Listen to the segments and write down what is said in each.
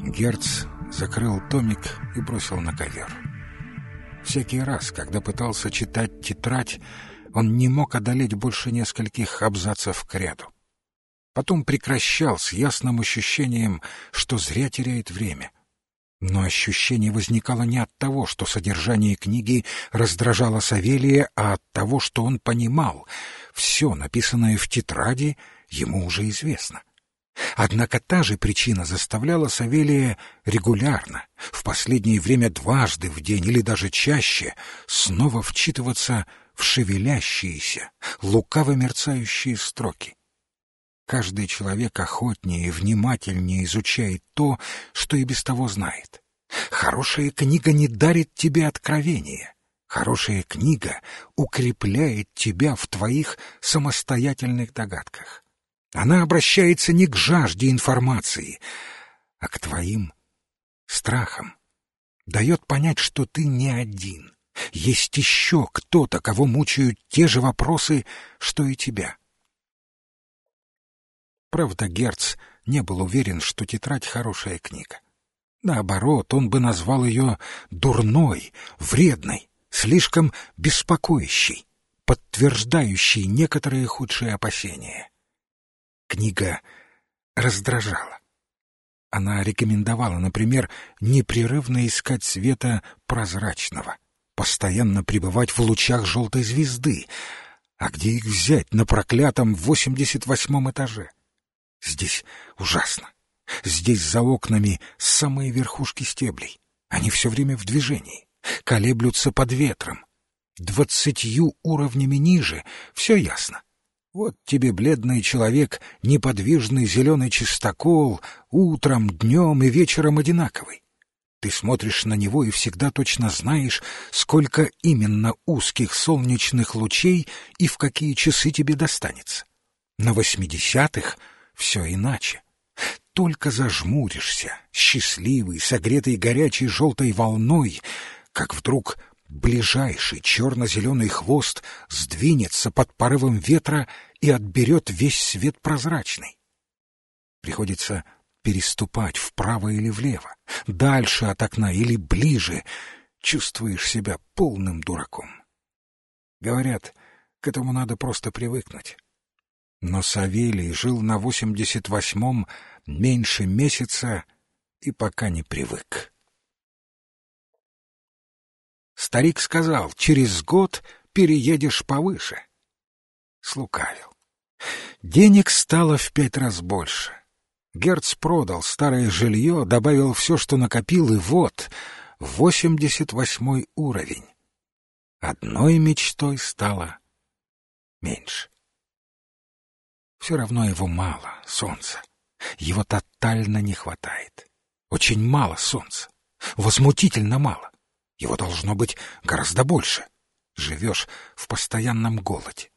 Герц закрыл томик и бросил на ковер. Всякий раз, когда пытался читать тетрадь, он не мог одолеть больше нескольких абзацев к ряду. Потом прекращал с ясным ощущением, что зря теряет время. Но ощущение возникало не от того, что содержание книги раздражало Савелия, а от того, что он понимал, все, написанное в тетради, ему уже известно. Однако та же причина заставляла Савелия регулярно, в последнее время дважды в день или даже чаще, снова вчитываться в шевелящиеся, лукаво мерцающие строки. Каждый человек охотнее и внимательнее изучает то, что и без того знает. Хорошая книга не дарит тебе откровения. Хорошая книга укрепляет тебя в твоих самостоятельных догадках. Она обращается не к жажде информации, а к твоим страхам. Дает понять, что ты не один. Есть еще кто-то, кого мучают те же вопросы, что и тебя. Правда, Герц не был уверен, что тетрадь — хорошая книга. Наоборот, он бы назвал ее дурной, вредной, слишком беспокоящей, подтверждающей некоторые худшие опасения. Книга раздражала. Она рекомендовала, например, непрерывно искать света прозрачного, постоянно пребывать в лучах желтой звезды. А где их взять на проклятом восемьдесят восьмом этаже? Здесь ужасно. Здесь за окнами самые верхушки стеблей. Они все время в движении, колеблются под ветром. Двадцатью уровнями ниже все ясно. Вот тебе, бледный человек, неподвижный зеленый чистокол, утром, днем и вечером одинаковый. Ты смотришь на него и всегда точно знаешь, сколько именно узких солнечных лучей и в какие часы тебе достанется. На восьмидесятых все иначе. Только зажмуришься, счастливый, согретый горячей желтой волной, как вдруг ближайший черно-зеленый хвост сдвинется под порывом ветра и отберет весь свет прозрачный. Приходится переступать вправо или влево, дальше от окна или ближе, чувствуешь себя полным дураком. Говорят, к этому надо просто привыкнуть. Но Савелий жил на восемьдесят восьмом меньше месяца и пока не привык. Старик сказал, через год переедешь повыше. Слукавил. Денег стало в пять раз больше. Герц продал старое жилье, добавил все, что накопил, и вот восемьдесят восьмой уровень. Одной мечтой стало меньше. Все равно его мало, солнца. Его тотально не хватает. Очень мало солнца. Возмутительно мало. Его должно быть гораздо больше. Живешь в постоянном голоде.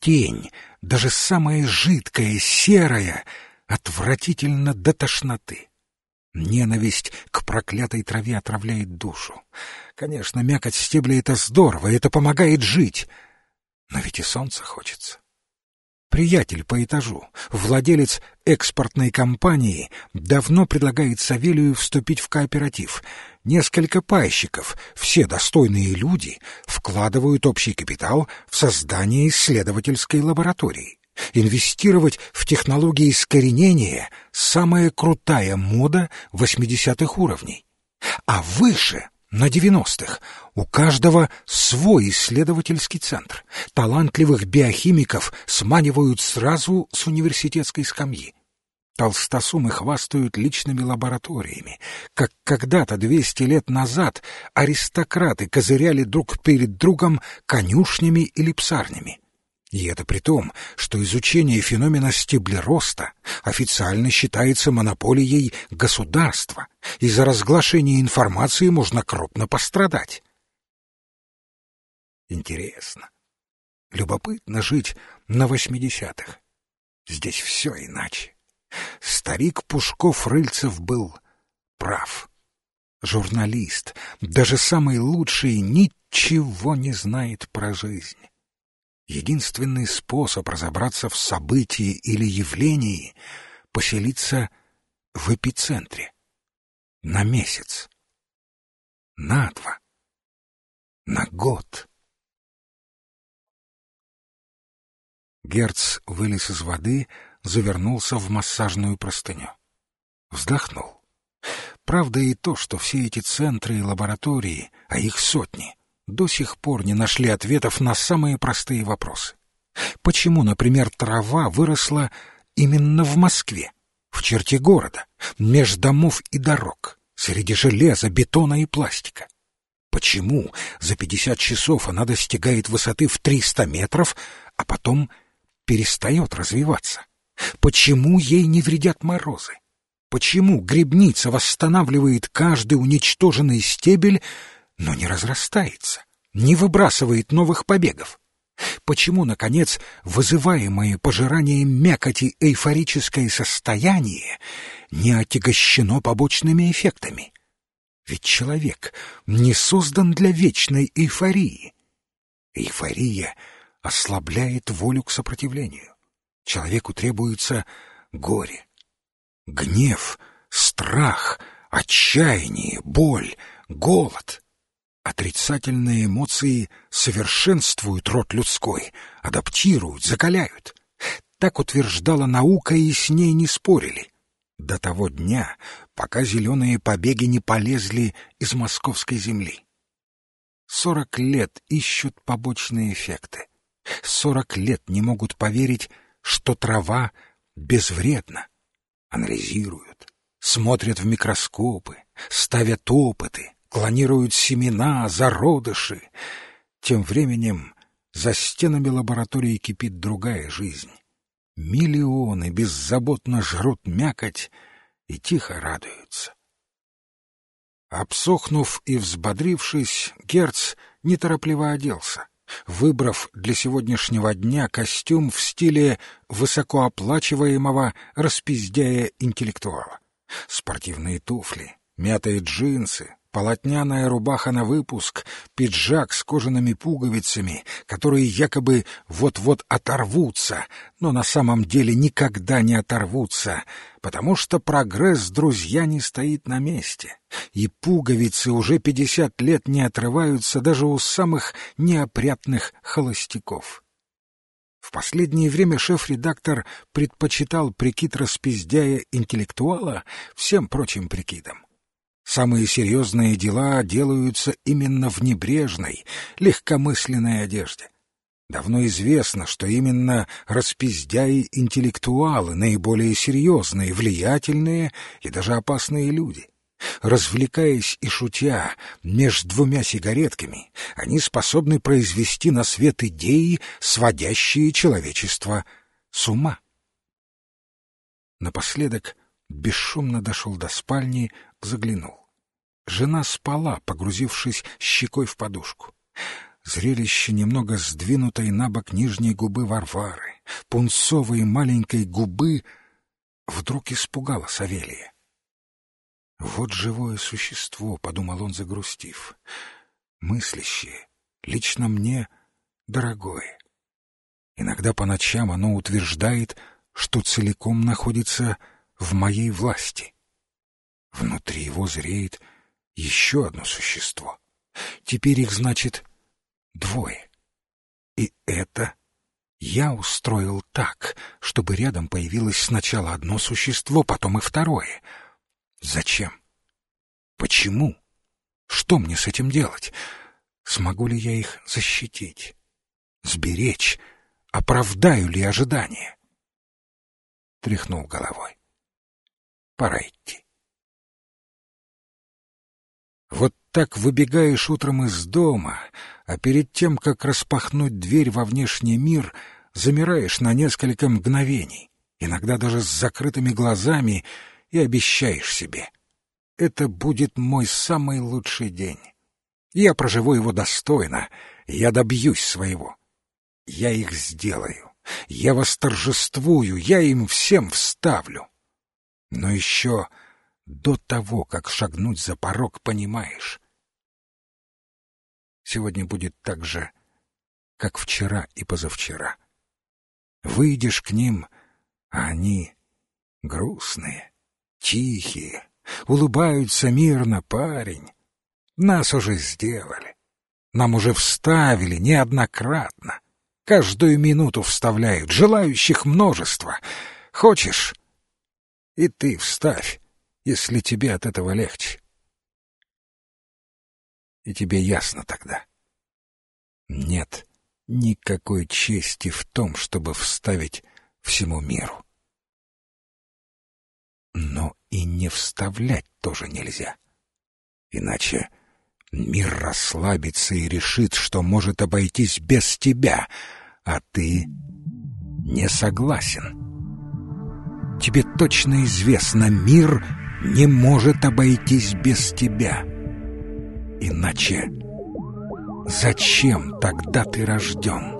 Тень, даже самая жидкая, серая, отвратительно до тошноты. Ненависть к проклятой траве отравляет душу. Конечно, мякоть стебля — это здорово, это помогает жить. Но ведь и солнце хочется приятель по этажу, владелец экспортной компании, давно предлагает Савелию вступить в кооператив. Несколько пайщиков, все достойные люди, вкладывают общий капитал в создание исследовательской лаборатории. Инвестировать в технологии искоренения — самая крутая мода 80-х уровней. А выше на 90-х. У каждого свой исследовательский центр. Талантливых биохимиков сманивают сразу с университетской скамьи. Толстосумы хвастают личными лабораториями, как когда-то двести лет назад аристократы козыряли друг перед другом конюшнями или псарнями. И это при том, что изучение феномена стеблероста официально считается монополией государства, и за разглашение информации можно крупно пострадать. Интересно. Любопытно жить на восьмидесятых. Здесь все иначе. Старик Пушков-Рыльцев был прав. Журналист, даже самый лучший, ничего не знает про жизнь. Единственный способ разобраться в событии или явлении — поселиться в эпицентре, на месяц, на два, на год. Герц вылез из воды, завернулся в массажную простыню. Вздохнул. Правда и то, что все эти центры и лаборатории, а их сотни, до сих пор не нашли ответов на самые простые вопросы. Почему, например, трава выросла именно в Москве, в черте города, меж домов и дорог, среди железа, бетона и пластика? Почему за пятьдесят часов она достигает высоты в триста метров, а потом перестает развиваться? Почему ей не вредят морозы? Почему грибница восстанавливает каждый уничтоженный стебель, но не разрастается, не выбрасывает новых побегов? Почему, наконец, вызываемое пожиранием мякоти эйфорическое состояние не отягощено побочными эффектами? Ведь человек не создан для вечной эйфории. Эйфория ослабляет волю к сопротивлению. Человеку требуется горе, гнев, страх, отчаяние, боль, голод. Отрицательные эмоции совершенствуют род людской, адаптируют, закаляют. Так утверждала наука, и с ней не спорили. До того дня, пока зеленые побеги не полезли из московской земли. Сорок лет ищут побочные эффекты. Сорок лет не могут поверить, что трава безвредна. Анализируют, смотрят в микроскопы, ставят опыты, клонируют семена, зародыши. Тем временем за стенами лаборатории кипит другая жизнь. Миллионы беззаботно жрут мякоть и тихо радуются. Обсохнув и взбодрившись, Герц неторопливо оделся выбрав для сегодняшнего дня костюм в стиле высокооплачиваемого распиздяя интеллектуала. Спортивные туфли, мятые джинсы, полотняная рубаха на выпуск, пиджак с кожаными пуговицами, которые якобы вот-вот оторвутся, но на самом деле никогда не оторвутся, потому что прогресс, друзья, не стоит на месте, и пуговицы уже пятьдесят лет не отрываются даже у самых неопрятных холостяков. В последнее время шеф-редактор предпочитал прикид распиздяя интеллектуала всем прочим прикидам. Самые серьезные дела делаются именно в небрежной, легкомысленной одежде. Давно известно, что именно распиздяи интеллектуалы наиболее серьезные, влиятельные и даже опасные люди. Развлекаясь и шутя между двумя сигаретками, они способны произвести на свет идеи, сводящие человечество с ума. Напоследок бесшумно дошел до спальни, заглянул. Жена спала, погрузившись щекой в подушку. Зрелище немного сдвинутой на бок нижней губы Варвары, пунцовой маленькой губы, вдруг испугало Савелия. «Вот живое существо», — подумал он, загрустив, — «мыслящее, лично мне дорогое. Иногда по ночам оно утверждает, что целиком находится в моей власти. Внутри его зреет еще одно существо. Теперь их, значит, двое. И это я устроил так, чтобы рядом появилось сначала одно существо, потом и второе. Зачем? Почему? Что мне с этим делать? Смогу ли я их защитить? Сберечь? Оправдаю ли ожидания? Тряхнул головой. Пора идти. Вот так выбегаешь утром из дома, а перед тем, как распахнуть дверь во внешний мир, замираешь на несколько мгновений, иногда даже с закрытыми глазами, и обещаешь себе. Это будет мой самый лучший день. Я проживу его достойно, я добьюсь своего. Я их сделаю, я восторжествую, я им всем вставлю. Но еще до того, как шагнуть за порог, понимаешь. Сегодня будет так же, как вчера и позавчера. Выйдешь к ним, а они грустные, тихие, улыбаются мирно, парень. Нас уже сделали. Нам уже вставили неоднократно. Каждую минуту вставляют, желающих множество. Хочешь? И ты вставь, если тебе от этого легче. И тебе ясно тогда. Нет никакой чести в том, чтобы вставить всему миру. Но и не вставлять тоже нельзя. Иначе мир расслабится и решит, что может обойтись без тебя, а ты не согласен. Тебе точно известно, мир не может обойтись без тебя. Иначе зачем тогда ты рожден?»